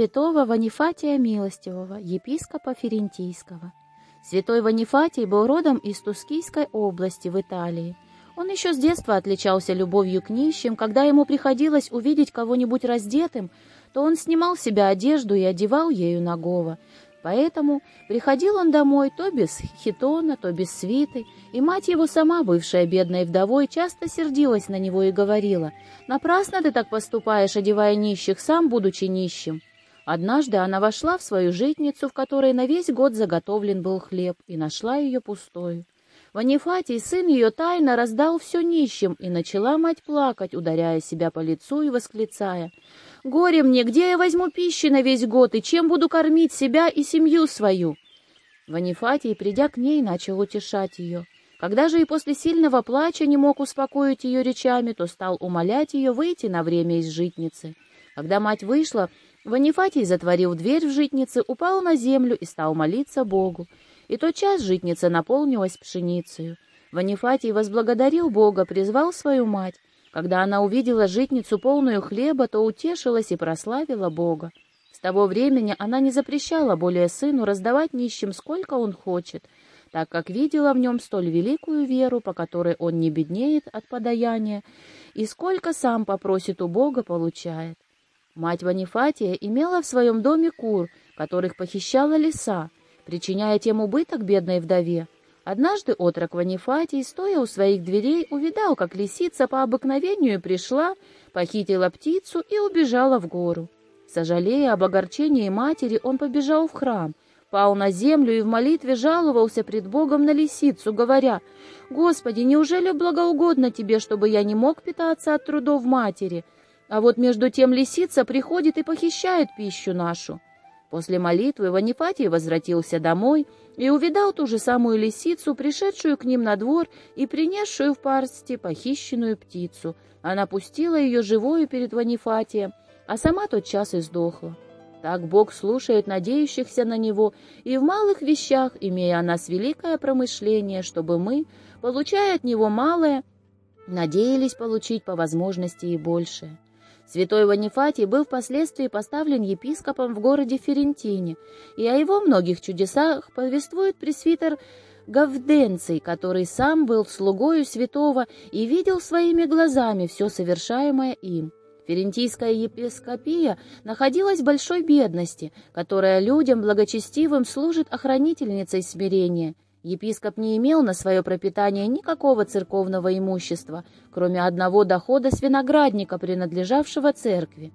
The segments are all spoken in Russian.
святого Ванифатия Милостивого, епископа Ферентийского. Святой Ванифатий был родом из Тускийской области в Италии. Он еще с детства отличался любовью к нищим. Когда ему приходилось увидеть кого-нибудь раздетым, то он снимал с себя одежду и одевал ею нагого. Поэтому приходил он домой то без хитона, то без свиты, и мать его сама, бывшая бедной вдовой, часто сердилась на него и говорила, «Напрасно ты так поступаешь, одевая нищих, сам будучи нищим». Однажды она вошла в свою житницу, в которой на весь год заготовлен был хлеб, и нашла ее пустою. Ванифатий, сын ее, тайно раздал все нищим, и начала мать плакать, ударяя себя по лицу и восклицая, «Горе мне, где я возьму пищи на весь год, и чем буду кормить себя и семью свою?» Ванифатий, придя к ней, начал утешать ее. Когда же и после сильного плача не мог успокоить ее речами, то стал умолять ее выйти на время из житницы. Когда мать вышла, Ванифатий затворил дверь в житнице, упал на землю и стал молиться Богу. И тотчас житница наполнилась пшеницей. Ванифатий возблагодарил Бога, призвал свою мать. Когда она увидела житницу полную хлеба, то утешилась и прославила Бога. С того времени она не запрещала более сыну раздавать нищим, сколько он хочет, так как видела в нем столь великую веру, по которой он не беднеет от подаяния, и сколько сам попросит у Бога, получает. Мать Ванифатия имела в своем доме кур, которых похищала лиса, причиняя тем убыток бедной вдове. Однажды отрок Ванифатий, стоя у своих дверей, увидал, как лисица по обыкновению пришла, похитила птицу и убежала в гору. Сожалея об огорчении матери, он побежал в храм, пал на землю и в молитве жаловался пред Богом на лисицу, говоря, «Господи, неужели благоугодно Тебе, чтобы я не мог питаться от трудов матери?» А вот между тем лисица приходит и похищает пищу нашу. После молитвы Ванифатий возвратился домой и увидал ту же самую лисицу, пришедшую к ним на двор и принесшую в парсти похищенную птицу. Она пустила ее живую перед Ванифатием, а сама тот час и сдохла. Так Бог слушает надеющихся на Него, и в малых вещах, имея о нас великое промышление, чтобы мы, получая от Него малое, надеялись получить по возможности и большее. Святой Ванифатий был впоследствии поставлен епископом в городе Ферентине, и о его многих чудесах повествует пресвитер Гавденций, который сам был слугою святого и видел своими глазами все совершаемое им. Ферентийская епископия находилась в большой бедности, которая людям благочестивым служит охранительницей смирения – Епископ не имел на свое пропитание никакого церковного имущества, кроме одного дохода с виноградника, принадлежавшего церкви.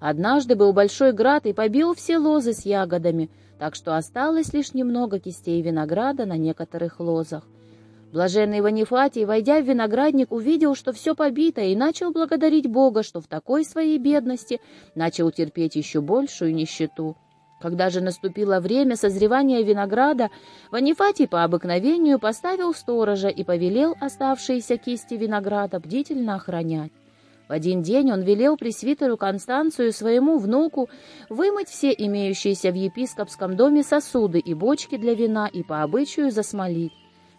Однажды был большой град и побил все лозы с ягодами, так что осталось лишь немного кистей винограда на некоторых лозах. Блаженный Ванифатий, войдя в виноградник, увидел, что все побито, и начал благодарить Бога, что в такой своей бедности начал терпеть еще большую нищету. Когда же наступило время созревания винограда, Ванифатий по обыкновению поставил сторожа и повелел оставшиеся кисти винограда бдительно охранять. В один день он велел пресвитеру Констанцию своему внуку вымыть все имеющиеся в епископском доме сосуды и бочки для вина и по обычаю засмолить.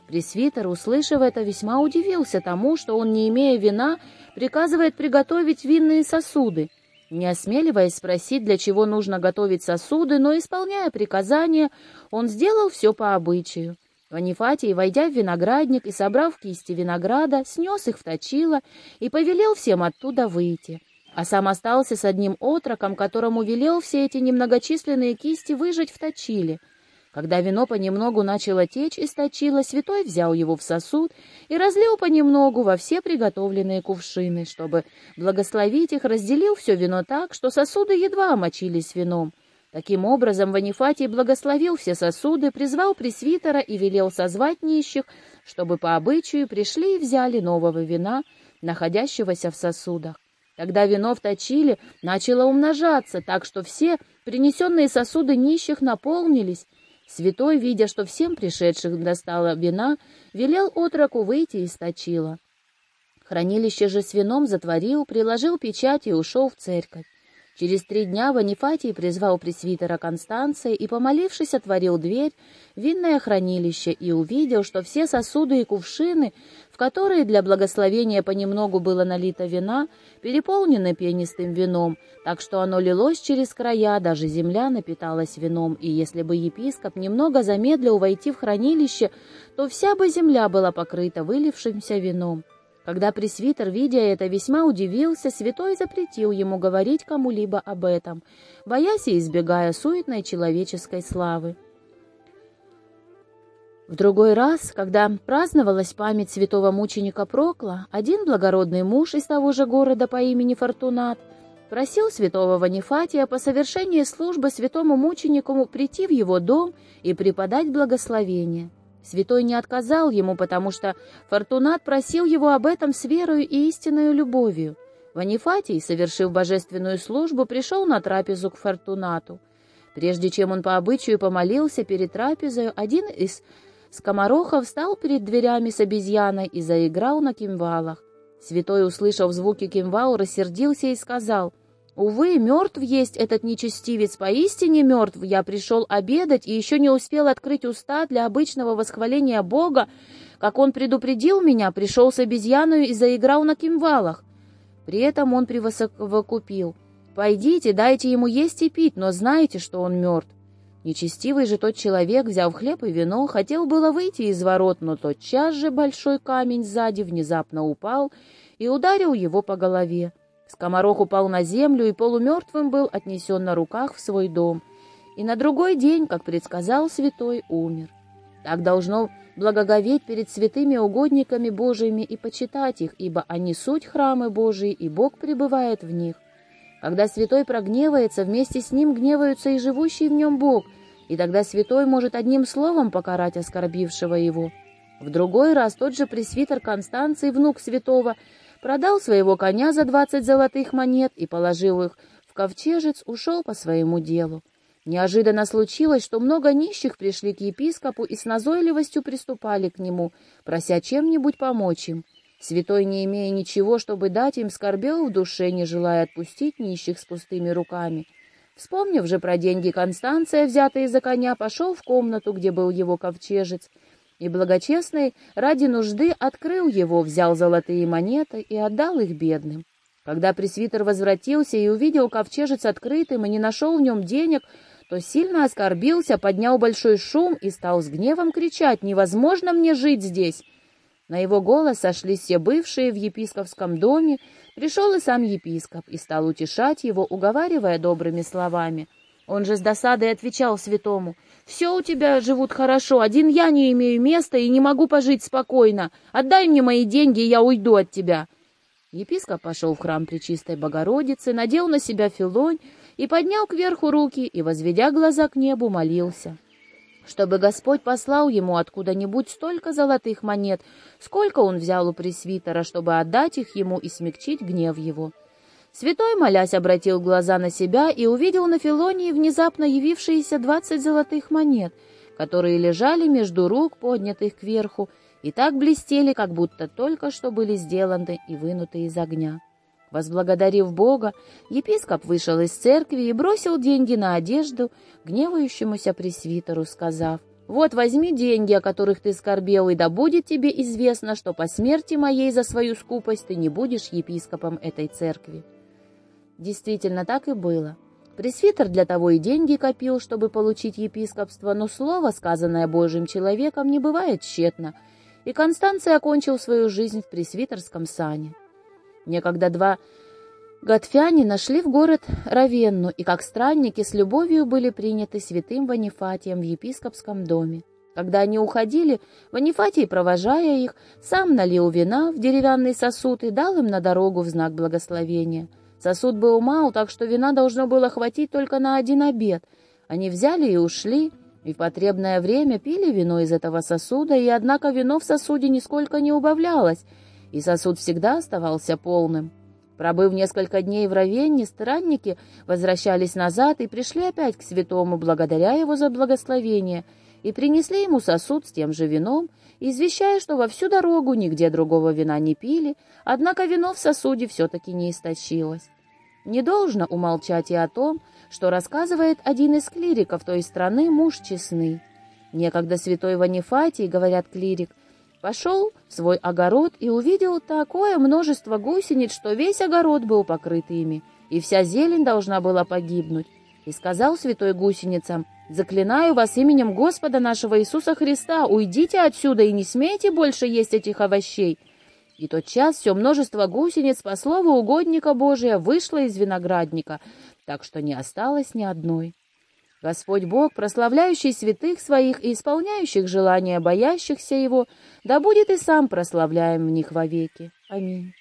Пресвитер, услышав это, весьма удивился тому, что он, не имея вина, приказывает приготовить винные сосуды, не осмеливаясь спросить, для чего нужно готовить сосуды, но исполняя приказания, он сделал все по обычаю. Ванифатий, войдя в виноградник и собрав кисти винограда, снес их в точило и повелел всем оттуда выйти. А сам остался с одним отроком, которому велел все эти немногочисленные кисти выжать в точиле — когда вино понемногу начало течь из точила, святой взял его в сосуд и разлил понемногу во все приготовленные кувшины, чтобы благословить их, разделил все вино так, что сосуды едва омочились вином. Таким образом, Ванифатий благословил все сосуды, призвал пресвитера и велел созвать нищих, чтобы по обычаю пришли и взяли нового вина, находящегося в сосудах. Когда вино вточили, начало умножаться, так что все принесенные сосуды нищих наполнились, Святой, видя, что всем пришедших достало вина, велел отроку выйти из точила. Хранилище же с вином затворил, приложил печать и ушел в церковь. Через три дня Ванифатий призвал пресвитера Констанция и, помолившись, отворил дверь винное хранилище и увидел, что все сосуды и кувшины, в которые для благословения понемногу было налито вина, переполнены пенистым вином, так что оно лилось через края, даже земля напиталась вином, и если бы епископ немного замедлил войти в хранилище, то вся бы земля была покрыта вылившимся вином. Когда пресвитер, видя это, весьма удивился, святой запретил ему говорить кому-либо об этом, боясь и избегая суетной человеческой славы. В другой раз, когда праздновалась память святого мученика Прокла, один благородный муж из того же города по имени Фортунат просил святого Ванифатия по совершении службы святому мученику прийти в его дом и преподать благословение. Святой не отказал ему, потому что Фортунат просил его об этом с верою и истинной любовью. Ванифатий, совершив божественную службу, пришел на трапезу к Фортунату. Прежде чем он по обычаю помолился перед трапезой, один из скоморохов встал перед дверями с обезьяной и заиграл на кимвалах. Святой, услышав звуки кимвал, рассердился и сказал — Увы, мертв есть этот нечестивец, поистине мертв. Я пришел обедать и еще не успел открыть уста для обычного восхваления Бога, как он предупредил меня, пришел с обезьяной и заиграл на кимвалах. При этом он превосокупил. «Пойдите, дайте ему есть и пить, но знайте, что он мертв». Нечестивый же тот человек, взяв хлеб и вино, хотел было выйти из ворот, но тотчас же большой камень сзади внезапно упал и ударил его по голове. Скоморох упал на землю и полумертвым был отнесен на руках в свой дом. И на другой день, как предсказал святой, умер. Так должно благоговеть перед святыми угодниками Божиими и почитать их, ибо они суть храмы Божии, и Бог пребывает в них. Когда святой прогневается, вместе с ним гневаются и живущий в нем Бог, и тогда святой может одним словом покарать оскорбившего его. В другой раз тот же пресвитер Констанций, внук святого, продал своего коня за двадцать золотых монет и, положив их в ковчежец, ушел по своему делу. Неожиданно случилось, что много нищих пришли к епископу и с назойливостью приступали к нему, прося чем-нибудь помочь им. Святой, не имея ничего, чтобы дать им, скорбел в душе, не желая отпустить нищих с пустыми руками. Вспомнив же про деньги Констанция, взятые за коня, пошел в комнату, где был его ковчежец, и благочестный ради нужды открыл его, взял золотые монеты и отдал их бедным. Когда пресвитер возвратился и увидел ковчежец открытым и не нашел в нем денег, то сильно оскорбился, поднял большой шум и стал с гневом кричать «Невозможно мне жить здесь!». На его голос сошлись все бывшие в епископском доме, пришел и сам епископ и стал утешать его, уговаривая добрыми словами. Он же с досадой отвечал святому — все у тебя живут хорошо, один я не имею места и не могу пожить спокойно. Отдай мне мои деньги, и я уйду от тебя». Епископ пошел в храм Пречистой Богородицы, надел на себя филонь и поднял кверху руки и, возведя глаза к небу, молился, чтобы Господь послал ему откуда-нибудь столько золотых монет, сколько он взял у пресвитера, чтобы отдать их ему и смягчить гнев его. Святой, молясь, обратил глаза на себя и увидел на Филонии внезапно явившиеся двадцать золотых монет, которые лежали между рук, поднятых кверху, и так блестели, как будто только что были сделаны и вынуты из огня. Возблагодарив Бога, епископ вышел из церкви и бросил деньги на одежду гневающемуся пресвитеру, сказав, «Вот возьми деньги, о которых ты скорбел, и да будет тебе известно, что по смерти моей за свою скупость ты не будешь епископом этой церкви». Действительно, так и было. Пресвитер для того и деньги копил, чтобы получить епископство, но слово, сказанное Божьим человеком, не бывает тщетно, и Констанций окончил свою жизнь в пресвитерском сане. Некогда два Готфяне нашли в город Равенну и как странники с любовью были приняты святым Ванифатием в епископском доме. Когда они уходили, Ванифатий, провожая их, сам налил вина в деревянный сосуд и дал им на дорогу в знак благословения — Сосуд был мал, так что вина должно было хватить только на один обед. Они взяли и ушли, и в потребное время пили вино из этого сосуда, и однако вино в сосуде нисколько не убавлялось, и сосуд всегда оставался полным. Пробыв несколько дней в Равенне, странники возвращались назад и пришли опять к святому, благодаря его за благословение, и принесли ему сосуд с тем же вином, извещая, что во всю дорогу нигде другого вина не пили, однако вино в сосуде все-таки не истощилось. Не должно умолчать и о том, что рассказывает один из клириков той страны муж честный. Некогда святой Ванифатий, говорят клирик, Пошел в свой огород и увидел такое множество гусениц, что весь огород был покрыт ими, и вся зелень должна была погибнуть. И сказал святой гусеницам, «Заклинаю вас именем Господа нашего Иисуса Христа, уйдите отсюда и не смейте больше есть этих овощей». И тот час все множество гусениц, по слову угодника Божия, вышло из виноградника, так что не осталось ни одной. Господь Бог, прославляющий святых своих и исполняющих желания боящихся Его, да будет и сам прославляем в них вовеки. Аминь.